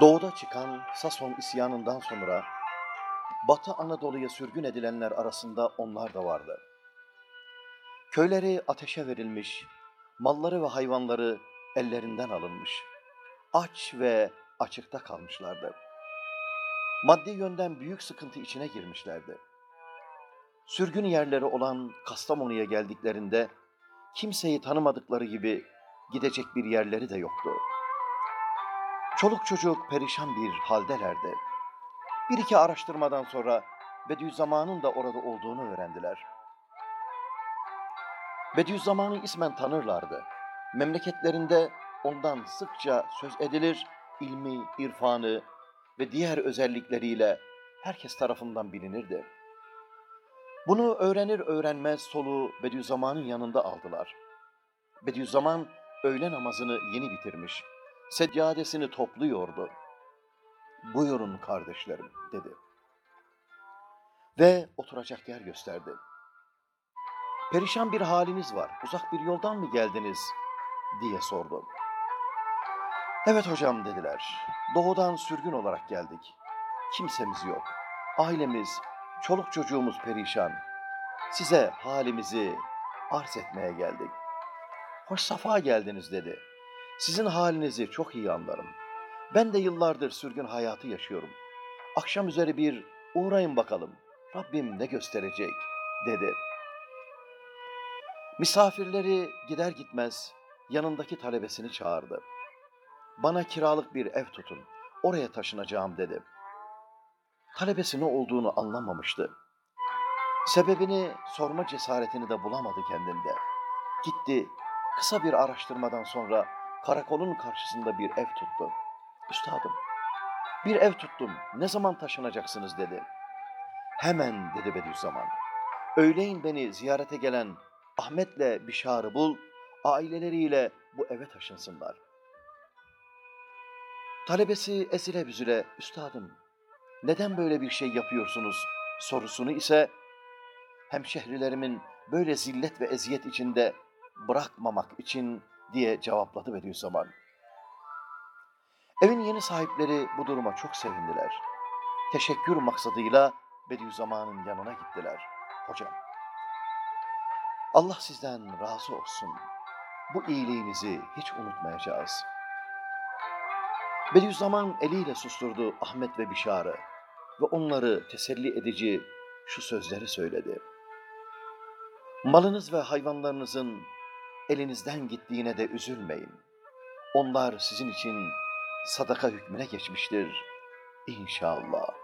Doğuda çıkan Sason isyanından sonra Batı Anadolu'ya sürgün edilenler arasında onlar da vardı. Köyleri ateşe verilmiş, malları ve hayvanları ellerinden alınmış, aç ve açıkta kalmışlardı. Maddi yönden büyük sıkıntı içine girmişlerdi. Sürgün yerleri olan Kastamonu'ya geldiklerinde kimseyi tanımadıkları gibi gidecek bir yerleri de yoktu. Çoluk çocuk perişan bir haldelerdi. Bir iki araştırmadan sonra Bediüzzaman'ın da orada olduğunu öğrendiler. Bediüzzaman'ı ismen tanırlardı. Memleketlerinde ondan sıkça söz edilir, ilmi, irfanı ve diğer özellikleriyle herkes tarafından bilinirdi. Bunu öğrenir öğrenmez soluğu Bediüzzaman'ın yanında aldılar. Bediüzzaman öğle namazını yeni bitirmiş, seccadesini topluyordu. Buyurun kardeşlerim dedi. Ve oturacak yer gösterdi. Perişan bir haliniz var, uzak bir yoldan mı geldiniz diye sordu. Evet hocam dediler, doğudan sürgün olarak geldik. Kimsemiz yok, ailemiz, çoluk çocuğumuz perişan. Size halimizi arz etmeye geldik. Hoş safa geldiniz dedi. Sizin halinizi çok iyi anlarım. Ben de yıllardır sürgün hayatı yaşıyorum. Akşam üzeri bir uğrayın bakalım. Rabbim ne gösterecek dedi. Misafirleri gider gitmez yanındaki talebesini çağırdı. Bana kiralık bir ev tutun. Oraya taşınacağım dedi. Talebesi ne olduğunu anlamamıştı. Sebebini sorma cesaretini de bulamadı kendinde. Gitti, kısa bir araştırmadan sonra karakolun karşısında bir ev tuttu. Üstadım, bir ev tuttum, ne zaman taşınacaksınız dedi. Hemen dedi Bediüzzaman. Öğleyin beni ziyarete gelen Ahmet'le Bişar'ı bul, aileleriyle bu eve taşınsınlar. Talebesi ezile büzüle, üstadım neden böyle bir şey yapıyorsunuz sorusunu ise hemşehrilerimin böyle zillet ve eziyet içinde bırakmamak için diye cevapladı Bediüzzaman. Evin yeni sahipleri bu duruma çok sevindiler. Teşekkür maksadıyla Bediüzzaman'ın yanına gittiler. Hocam, Allah sizden razı olsun. Bu iyiliğinizi hiç unutmayacağız. Bediüzzaman eliyle susturdu Ahmet ve Bişar'ı ve onları teselli edici şu sözleri söyledi. Malınız ve hayvanlarınızın elinizden gittiğine de üzülmeyin. Onlar sizin için sadaka hükmüne geçmiştir. İnşallah.